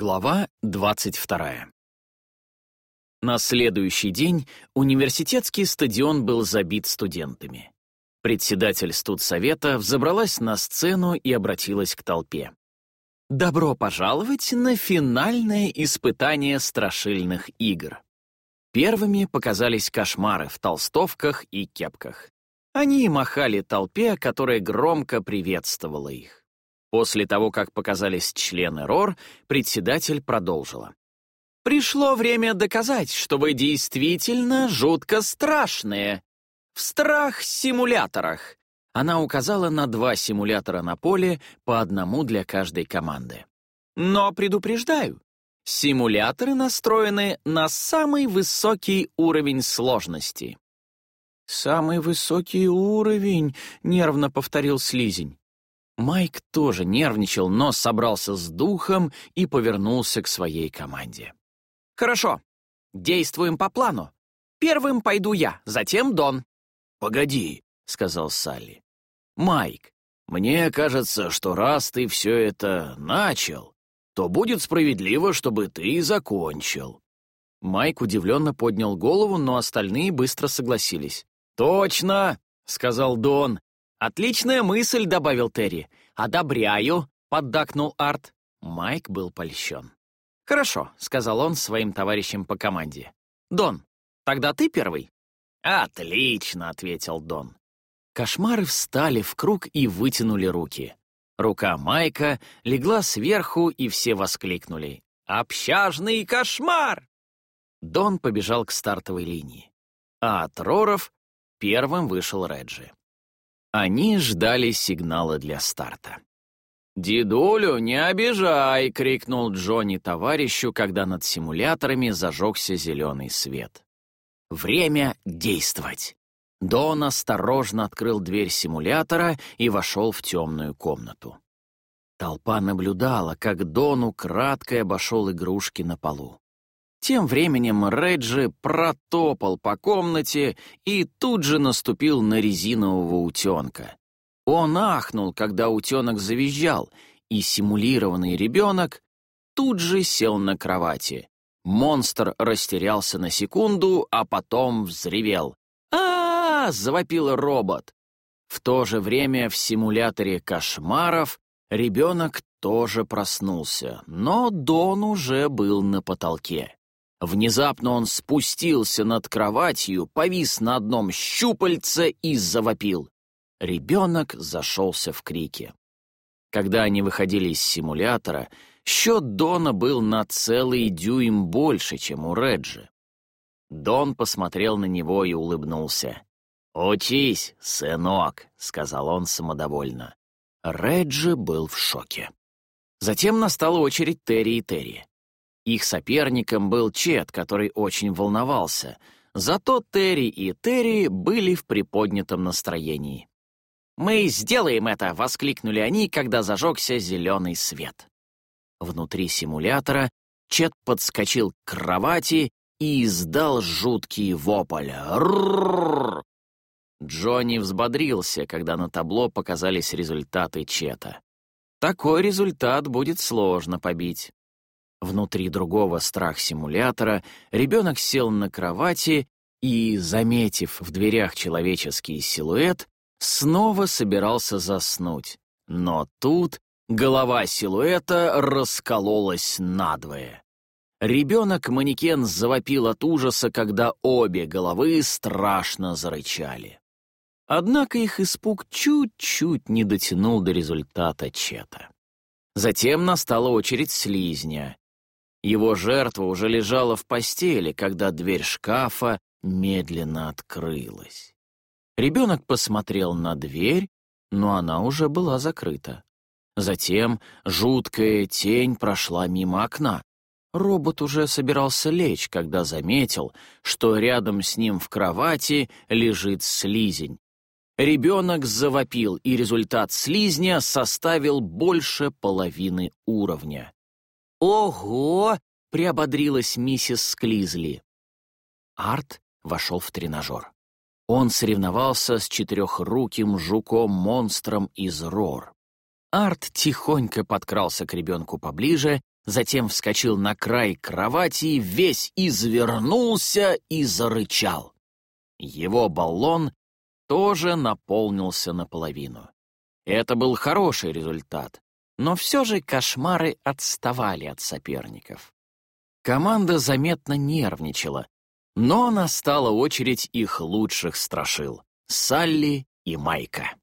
Глава 22. На следующий день университетский стадион был забит студентами. Председатель студсовета взобралась на сцену и обратилась к толпе. «Добро пожаловать на финальное испытание страшильных игр». Первыми показались кошмары в толстовках и кепках. Они махали толпе, которая громко приветствовала их. После того, как показались члены РОР, председатель продолжила. «Пришло время доказать, что вы действительно жутко страшные. В страх-симуляторах». Она указала на два симулятора на поле, по одному для каждой команды. «Но предупреждаю, симуляторы настроены на самый высокий уровень сложности». «Самый высокий уровень», — нервно повторил Слизень. Майк тоже нервничал, но собрался с духом и повернулся к своей команде. «Хорошо, действуем по плану. Первым пойду я, затем Дон». «Погоди», — сказал Салли. «Майк, мне кажется, что раз ты все это начал, то будет справедливо, чтобы ты и закончил». Майк удивленно поднял голову, но остальные быстро согласились. «Точно!» — сказал Дон. «Отличная мысль», — добавил Терри. «Одобряю», — поддакнул Арт. Майк был польщен. «Хорошо», — сказал он своим товарищам по команде. «Дон, тогда ты первый?» «Отлично», — ответил Дон. Кошмары встали в круг и вытянули руки. Рука Майка легла сверху, и все воскликнули. «Общажный кошмар!» Дон побежал к стартовой линии. А от Роров первым вышел Реджи. Они ждали сигнала для старта. «Дедулю, не обижай!» — крикнул Джонни товарищу, когда над симуляторами зажегся зеленый свет. «Время действовать!» Дон осторожно открыл дверь симулятора и вошел в темную комнату. Толпа наблюдала, как Дон украдкой обошел игрушки на полу. Тем временем Реджи протопал по комнате и тут же наступил на резинового утенка. Он ахнул, когда утенок завизжал, и симулированный ребенок тут же сел на кровати. Монстр растерялся на секунду, а потом взревел. а, -а, -а завопил робот. В то же время в симуляторе кошмаров ребенок тоже проснулся, но Дон уже был на потолке. Внезапно он спустился над кроватью, повис на одном щупальце и завопил. Ребенок зашелся в крике. Когда они выходили из симулятора, счет Дона был на целый дюйм больше, чем у Реджи. Дон посмотрел на него и улыбнулся. «Учись, сынок», — сказал он самодовольно. Реджи был в шоке. Затем настала очередь Терри и Терри. Их соперником был Чет, который очень волновался. Зато Терри и Терри были в приподнятом настроении. «Мы сделаем это!» — воскликнули они, когда зажегся зеленый свет. Внутри симулятора Чет подскочил к кровати и издал жуткий вопль. «Рррррр!» Джонни взбодрился, когда на табло показались результаты Чета. Такой результат будет сложно побить. Внутри другого страх-симулятора ребенок сел на кровати и, заметив в дверях человеческий силуэт, снова собирался заснуть. Но тут голова силуэта раскололась надвое. Ребенок-манекен завопил от ужаса, когда обе головы страшно зарычали. Однако их испуг чуть-чуть не дотянул до результата чета. Затем настала очередь слизня. Его жертва уже лежала в постели, когда дверь шкафа медленно открылась. Ребенок посмотрел на дверь, но она уже была закрыта. Затем жуткая тень прошла мимо окна. Робот уже собирался лечь, когда заметил, что рядом с ним в кровати лежит слизень. Ребенок завопил, и результат слизня составил больше половины уровня. «Ого!» — приободрилась миссис Склизли. Арт вошел в тренажер. Он соревновался с четырехруким жуком-монстром из Рор. Арт тихонько подкрался к ребенку поближе, затем вскочил на край кровати, весь извернулся и зарычал. Его баллон тоже наполнился наполовину. Это был хороший результат, но все же кошмары отставали от соперников. Команда заметно нервничала, но настала очередь их лучших страшил — Салли и Майка.